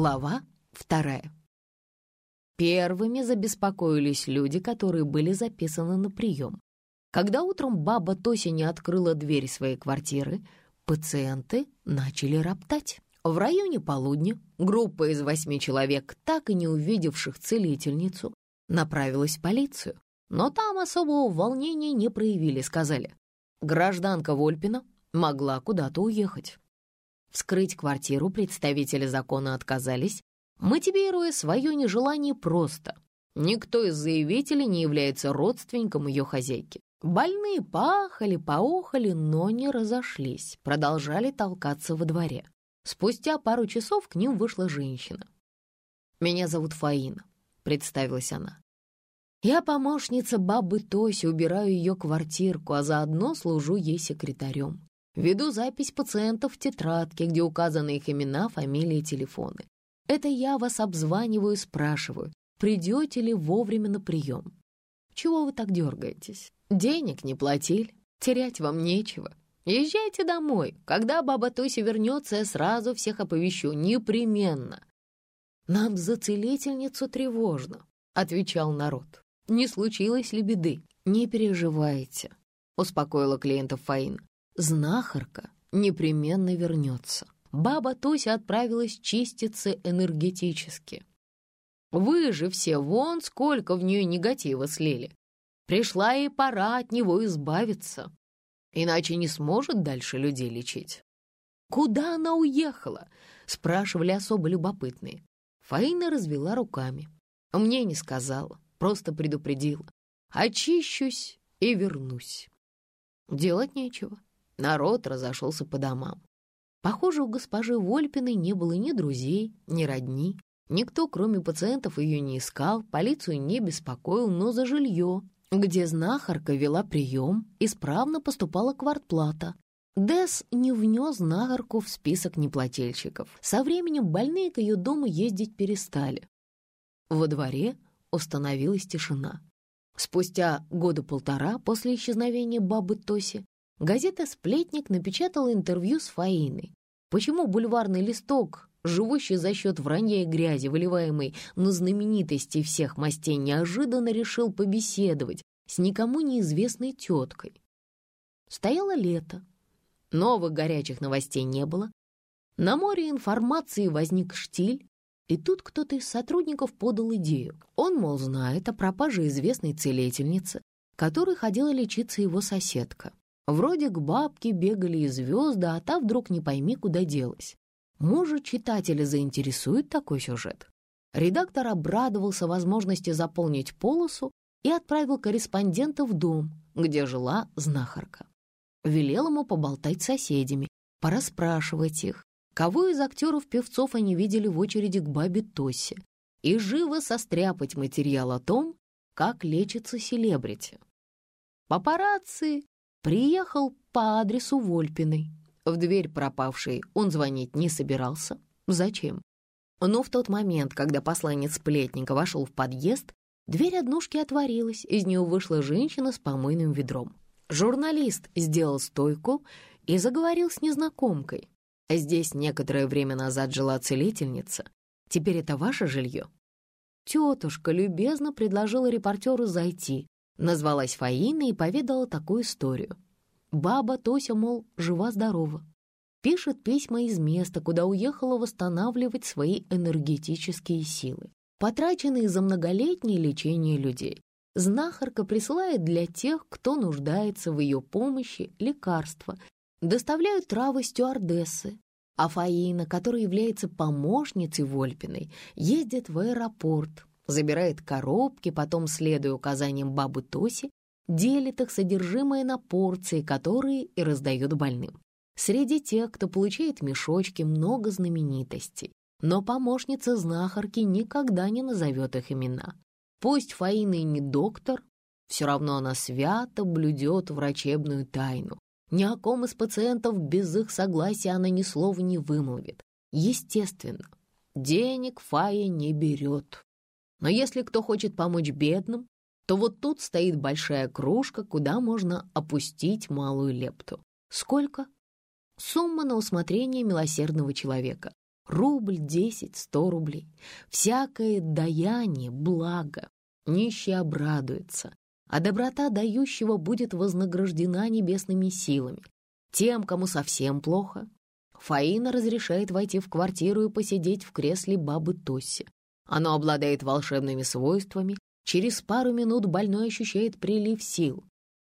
Глава вторая. Первыми забеспокоились люди, которые были записаны на прием. Когда утром баба Тося не открыла дверь своей квартиры, пациенты начали роптать. В районе полудня группа из восьми человек, так и не увидевших целительницу, направилась в полицию. Но там особого волнения не проявили, сказали. Гражданка Вольпина могла куда-то уехать. Вскрыть квартиру представители закона отказались, мотивируя свое нежелание просто. Никто из заявителей не является родственником ее хозяйки. Больные пахали, поохали, но не разошлись, продолжали толкаться во дворе. Спустя пару часов к ним вышла женщина. «Меня зовут Фаина», — представилась она. «Я помощница бабы Тоси, убираю ее квартирку, а заодно служу ей секретарем. Веду запись пациентов в тетрадке, где указаны их имена, фамилии, телефоны. Это я вас обзваниваю и спрашиваю, придете ли вовремя на прием. Чего вы так дергаетесь? Денег не платили, терять вам нечего. Езжайте домой. Когда баба Тося вернется, я сразу всех оповещу, непременно. Нам за целительницу тревожно, отвечал народ. Не случилось ли беды? Не переживайте, успокоила клиентов Фаина знахарка непременно вернется. Баба Тося отправилась чиститься энергетически. Вы же все вон сколько в нее негатива слили. Пришла ей пора от него избавиться, иначе не сможет дальше людей лечить. «Куда она уехала?» — спрашивали особо любопытные. Фаина развела руками. Мне не сказала, просто предупредила. Очищусь и вернусь. Делать нечего. Народ разошелся по домам. Похоже, у госпожи Вольпиной не было ни друзей, ни родни. Никто, кроме пациентов, ее не искал, полицию не беспокоил, но за жилье, где знахарка вела прием, исправно поступала квартплата. Дес не внес знахарку в список неплательщиков. Со временем больные к ее дому ездить перестали. Во дворе установилась тишина. Спустя года полтора после исчезновения бабы Тоси газета «Сплетник» напечатала интервью с Фаиной. Почему бульварный листок, живущий за счет вранья и грязи, выливаемой на знаменитости всех мастей, неожиданно решил побеседовать с никому неизвестной теткой? Стояло лето. Новых горячих новостей не было. На море информации возник штиль, и тут кто-то из сотрудников подал идею. Он, мол, знает о пропаже известной целительницы, которой ходила лечиться его соседка. Вроде к бабке бегали и звезды, а та вдруг не пойми, куда делась. Может, читателя заинтересует такой сюжет? Редактор обрадовался возможности заполнить полосу и отправил корреспондента в дом, где жила знахарка. Велел ему поболтать с соседями, пораспрашивать их, кого из актеров-певцов они видели в очереди к бабе Тосе, и живо состряпать материал о том, как лечится селебрити. Папарацци Приехал по адресу Вольпиной. В дверь пропавшей он звонить не собирался. Зачем? Но в тот момент, когда посланец сплетника вошел в подъезд, дверь однушки отворилась, из нее вышла женщина с помойным ведром. Журналист сделал стойку и заговорил с незнакомкой. «Здесь некоторое время назад жила целительница. Теперь это ваше жилье?» Тетушка любезно предложила репортеру зайти, Назвалась Фаина и поведала такую историю. Баба Тося, мол, жива-здорова. Пишет письма из места, куда уехала восстанавливать свои энергетические силы, потраченные за многолетнее лечение людей. Знахарка присылает для тех, кто нуждается в ее помощи, лекарства, доставляют травы стюардессы, а Фаина, которая является помощницей Вольпиной, ездит в аэропорт, забирает коробки, потом, следуя указаниям бабы Тоси, делит их содержимое на порции, которые и раздает больным. Среди тех, кто получает мешочки, много знаменитостей, но помощница знахарки никогда не назовет их имена. Пусть Фаина и не доктор, все равно она свято блюдет врачебную тайну. Ни о ком из пациентов без их согласия она ни слова не вымолвит. Естественно, денег Фая не берет. Но если кто хочет помочь бедным, то вот тут стоит большая кружка, куда можно опустить малую лепту. Сколько? Сумма на усмотрение милосердного человека. Рубль, десять, сто рублей. Всякое даяние — благо. Нищий обрадуется, а доброта дающего будет вознаграждена небесными силами. Тем, кому совсем плохо, Фаина разрешает войти в квартиру и посидеть в кресле бабы Тосси. Оно обладает волшебными свойствами. Через пару минут больной ощущает прилив сил.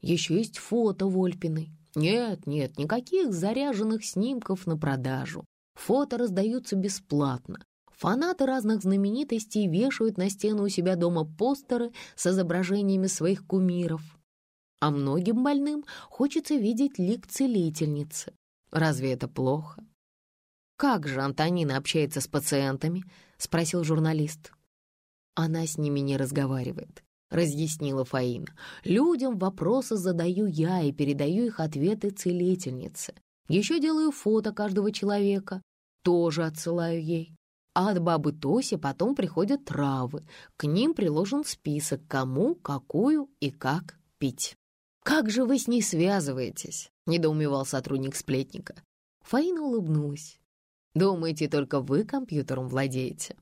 Еще есть фото Вольпиной. Нет, нет, никаких заряженных снимков на продажу. Фото раздаются бесплатно. Фанаты разных знаменитостей вешают на стену у себя дома постеры с изображениями своих кумиров. А многим больным хочется видеть лик целительницы. Разве это плохо? «Как же Антонина общается с пациентами?» — спросил журналист. «Она с ними не разговаривает», — разъяснила Фаина. «Людям вопросы задаю я и передаю их ответы целительнице. Еще делаю фото каждого человека, тоже отсылаю ей. А от бабы Тоси потом приходят травы. К ним приложен список, кому, какую и как пить. «Как же вы с ней связываетесь?» — недоумевал сотрудник сплетника. Фаина улыбнулась. «Думаете, только вы компьютером владеете?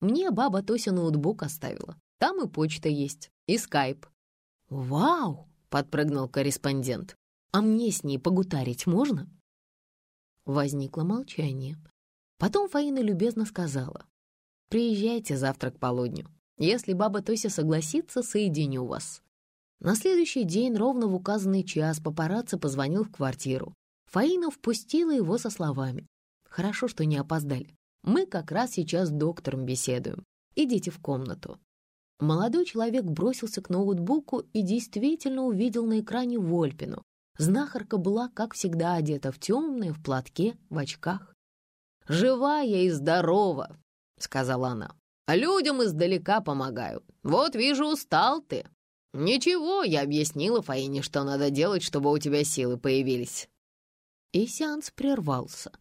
Мне баба Тося ноутбук оставила. Там и почта есть, и скайп». «Вау!» — подпрыгнул корреспондент. «А мне с ней погутарить можно?» Возникло молчание. Потом Фаина любезно сказала. «Приезжайте завтра к полудню. Если баба Тося согласится, соединю вас. На следующий день, ровно в указанный час, папарацци позвонил в квартиру. Фаина впустила его со словами. «Хорошо, что не опоздали. Мы как раз сейчас с доктором беседуем. Идите в комнату». Молодой человек бросился к ноутбуку и действительно увидел на экране Вольпину. Знахарка была, как всегда, одета в темное, в платке, в очках. «Живая и здорова», — сказала она. «Людям издалека помогаю. Вот вижу, устал ты. «Ничего, я объяснила Фаине, что надо делать, чтобы у тебя силы появились». И сеанс прервался.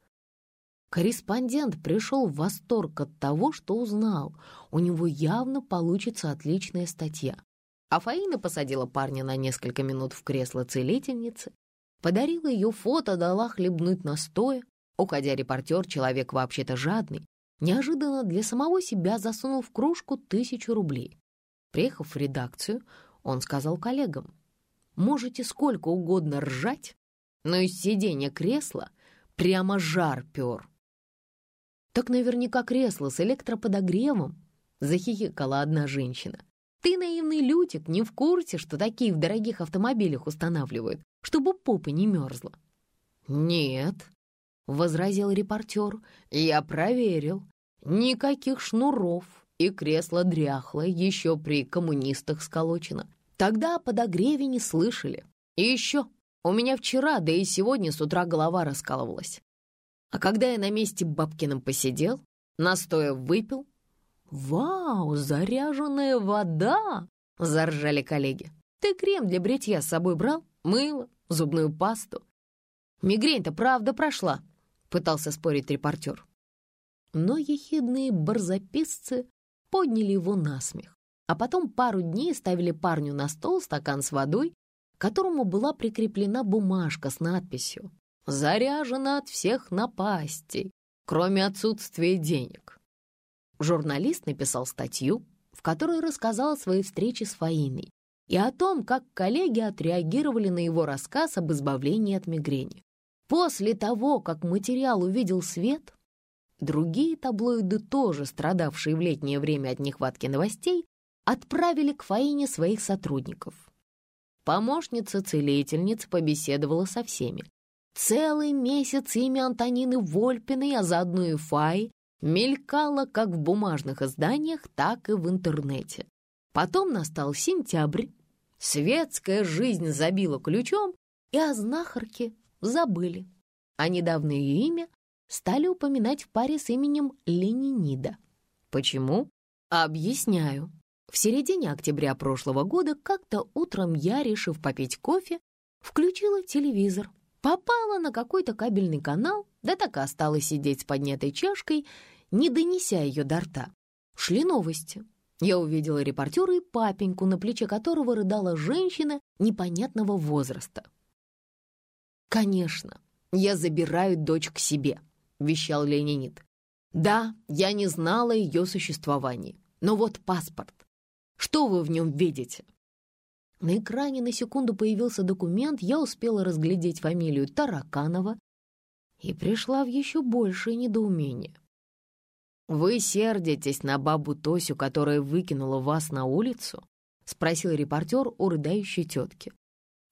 Корреспондент пришел в восторг от того, что узнал. У него явно получится отличная статья. А посадила парня на несколько минут в кресло целительницы, подарила ее фото, дала хлебнуть настоя. Уходя репортер, человек вообще-то жадный, неожиданно для самого себя засунул в кружку тысячу рублей. Приехав в редакцию, он сказал коллегам, «Можете сколько угодно ржать, но из сиденья кресла прямо жар пер». «Так наверняка кресло с электроподогревом», — захихикала одна женщина. «Ты, наивный лютик, не в курсе, что такие в дорогих автомобилях устанавливают, чтобы попа не мерзла?» «Нет», — возразил репортер, — «я проверил. Никаких шнуров, и кресло дряхлое, еще при коммунистах сколочено. Тогда о подогреве не слышали. И еще, у меня вчера, да и сегодня с утра голова раскалывалась. А когда я на месте Бабкиным посидел, настоя выпил, «Вау, заряженная вода!» — заржали коллеги. «Ты крем для бритья с собой брал? Мыло? Зубную пасту?» «Мигрень-то правда прошла», — пытался спорить репортер. Но ехидные барзаписцы подняли его на смех, а потом пару дней ставили парню на стол стакан с водой, к которому была прикреплена бумажка с надписью «Заряжена от всех напастей, кроме отсутствия денег». Журналист написал статью, в которой рассказал о своей встрече с Фаиной и о том, как коллеги отреагировали на его рассказ об избавлении от мигрени. После того, как материал увидел свет, Другие таблоиды, тоже страдавшие в летнее время от нехватки новостей, отправили к Фаине своих сотрудников. Помощница целительниц побеседовала со всеми. Целый месяц имя Антонины Вольпиной, а заодно и Фаи, мелькало как в бумажных изданиях, так и в интернете. Потом настал сентябрь, светская жизнь забила ключом, и о знахарке забыли. А недавнее имя стали упоминать в паре с именем Ленинида. Почему? Объясняю. В середине октября прошлого года как-то утром я, решив попить кофе, включила телевизор, попала на какой-то кабельный канал, да так и осталась сидеть с поднятой чашкой, не донеся ее до рта. Шли новости. Я увидела репортера и папеньку, на плече которого рыдала женщина непонятного возраста. Конечно, я забираю дочь к себе. — вещал Ленинит. Да, я не знала ее существовании. Но вот паспорт. Что вы в нем видите?» На экране на секунду появился документ, я успела разглядеть фамилию Тараканова и пришла в еще большее недоумение. «Вы сердитесь на бабу Тосю, которая выкинула вас на улицу?» — спросил репортер у рыдающей тетки.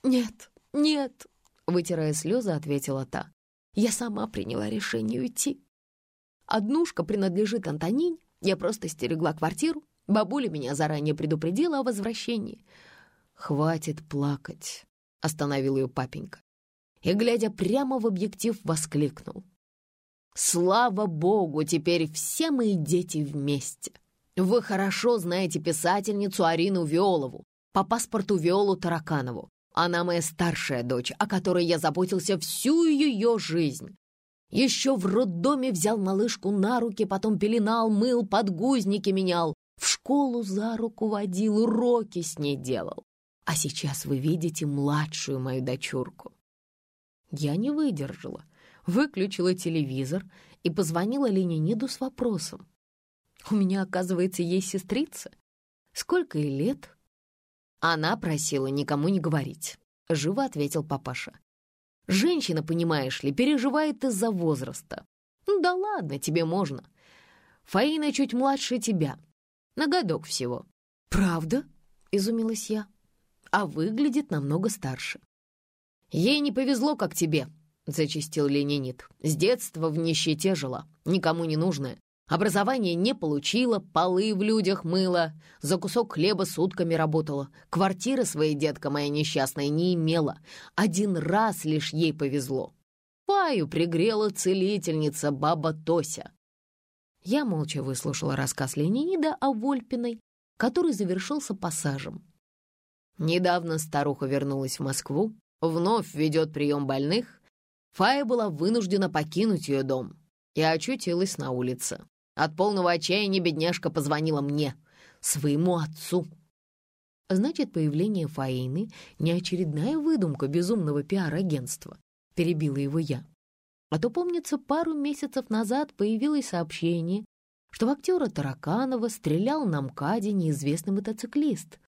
«Нет, нет», — вытирая слезы, ответила та. «Я сама приняла решение уйти. Однушка принадлежит Антонине, я просто стерегла квартиру, бабуля меня заранее предупредила о возвращении». «Хватит плакать», — остановил ее папенька. И, глядя прямо в объектив, воскликнул. «Слава Богу, теперь все мои дети вместе. Вы хорошо знаете писательницу Арину Виолову, по паспорту Виолу Тараканову. Она моя старшая дочь, о которой я заботился всю ее жизнь. Еще в роддоме взял малышку на руки, потом пеленал, мыл, подгузники менял, в школу за руку водил, уроки с ней делал. А сейчас вы видите младшую мою дочурку. Я не выдержала, выключила телевизор и позвонила Лениниду с вопросом. У меня, оказывается, есть сестрица. Сколько ей лет? Она просила никому не говорить. Живо ответил папаша. Женщина, понимаешь ли, переживает из-за возраста. Ну да ладно, тебе можно. Фаина чуть младше тебя. На годок всего. Правда? Изумилась я а выглядит намного старше. «Ей не повезло, как тебе», — зачистил Ленинит. «С детства в нищете жила, никому не нужная. Образование не получила, полы в людях мыла, за кусок хлеба сутками работала. Квартиры своей детка моя несчастная не имела. Один раз лишь ей повезло. Паю пригрела целительница баба Тося». Я молча выслушала рассказ Ленинида о Вольпиной, который завершился пассажем. Недавно старуха вернулась в Москву, вновь ведет прием больных. Фая была вынуждена покинуть ее дом и очутилась на улице. От полного отчаяния бедняжка позвонила мне, своему отцу. Значит, появление Фаины — не очередная выдумка безумного пиар-агентства, перебила его я. А то, помнится, пару месяцев назад появилось сообщение, что в актера Тараканова стрелял на МКАДе неизвестный мотоциклист.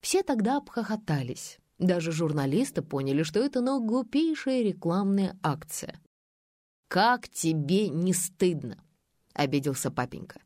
Все тогда обхохотались. Даже журналисты поняли, что это ну, глупейшая рекламная акция. «Как тебе не стыдно?» — обиделся папенька.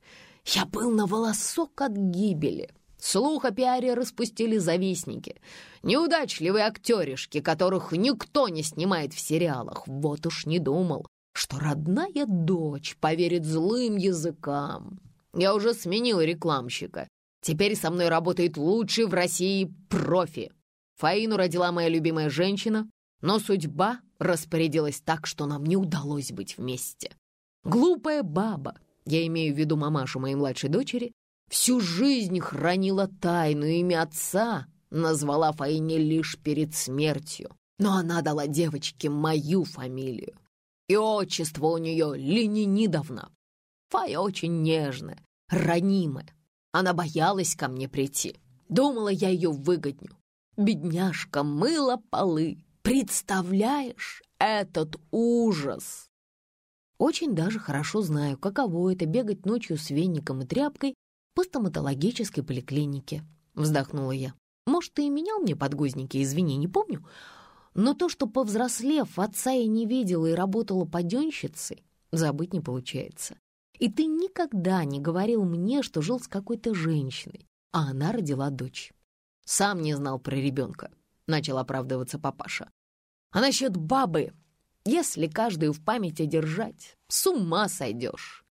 «Я был на волосок от гибели. Слух о пиаре распустили завистники. Неудачливые актеришки, которых никто не снимает в сериалах. Вот уж не думал, что родная дочь поверит злым языкам. Я уже сменил рекламщика. Теперь со мной работает лучший в России профи. Фаину родила моя любимая женщина, но судьба распорядилась так, что нам не удалось быть вместе. Глупая баба, я имею в виду мамашу моей младшей дочери, всю жизнь хранила тайну имя отца, назвала Фаине лишь перед смертью. Но она дала девочке мою фамилию. И отчество у нее Ленинидовна. Фая очень нежная, ранимая, она боялась ко мне прийти. Думала, я ее выгодню. Бедняжка мыла полы. Представляешь, этот ужас! Очень даже хорошо знаю, каково это бегать ночью с веником и тряпкой по стоматологической поликлинике. Вздохнула я. Может, ты и менял мне подгузники, извини, не помню. Но то, что, повзрослев, отца я не видела и работала паденщицей, забыть не получается. И ты никогда не говорил мне, что жил с какой-то женщиной, а она родила дочь. Сам не знал про ребенка, начал оправдываться папаша. А насчет бабы, если каждую в памяти держать, с ума сойдешь.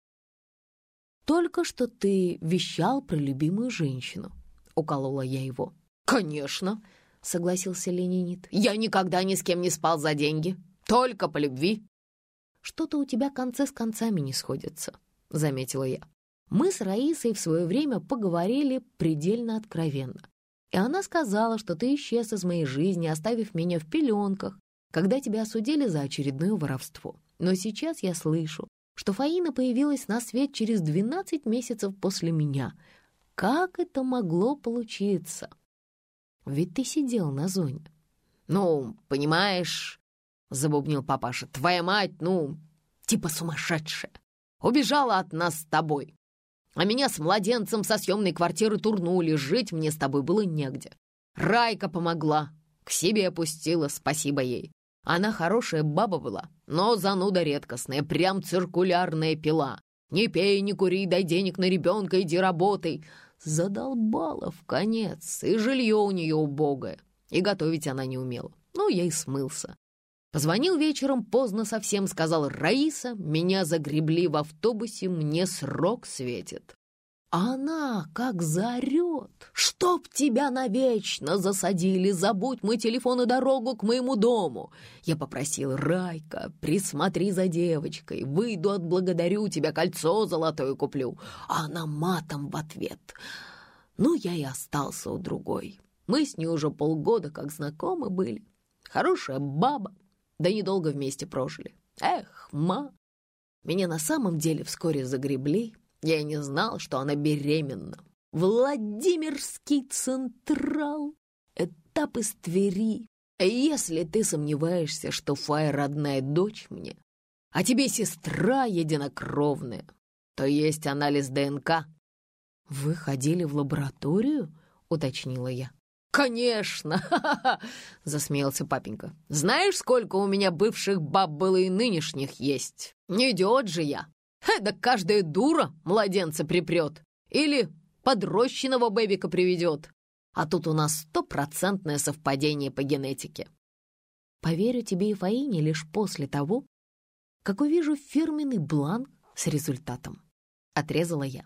Только что ты вещал про любимую женщину, уколола я его. Конечно, согласился Ленинит. Я никогда ни с кем не спал за деньги, только по любви. Что-то у тебя концы с концами не сходятся. — заметила я. Мы с Раисой в свое время поговорили предельно откровенно. И она сказала, что ты исчез из моей жизни, оставив меня в пеленках, когда тебя осудили за очередное воровство. Но сейчас я слышу, что Фаина появилась на свет через 12 месяцев после меня. Как это могло получиться? Ведь ты сидел на зоне. «Ну, понимаешь», — забубнил папаша, — «твоя мать, ну, типа сумасшедшая. Убежала от нас с тобой. А меня с младенцем со съемной квартиры турнули, жить мне с тобой было негде. Райка помогла, к себе опустила, спасибо ей. Она хорошая баба была, но зануда редкостная, прям циркулярная пила. Не пей, не кури, дай денег на ребенка, иди работай. Задолбала в конец, и жилье у нее убогое, и готовить она не умела. Ну, я и смылся. Позвонил вечером, поздно совсем, сказал «Раиса, меня загребли в автобусе, мне срок светит». А она как заорет, чтоб тебя навечно засадили, забудь мой телефон и дорогу к моему дому. Я попросил, Райка, присмотри за девочкой, выйду, отблагодарю тебя, кольцо золотое куплю. А она матом в ответ. Ну, я и остался у другой. Мы с ней уже полгода как знакомы были. Хорошая баба, да недолго вместе прожили. Эх, ма! Меня на самом деле вскоре загребли, я не знал, что она беременна. Владимирский Централ. Этап из Твери. Если ты сомневаешься, что Фая родная дочь мне, а тебе сестра единокровная, то есть анализ ДНК. «Вы ходили в лабораторию?» — уточнила я. «Конечно!» — засмеялся папенька. «Знаешь, сколько у меня бывших баб было и нынешних есть? Не идет же я!» Да каждая дура младенца припрет или подрощенного бэбика приведет. А тут у нас стопроцентное совпадение по генетике. Поверю тебе и Фаине лишь после того, как увижу фирменный бланк с результатом. Отрезала я.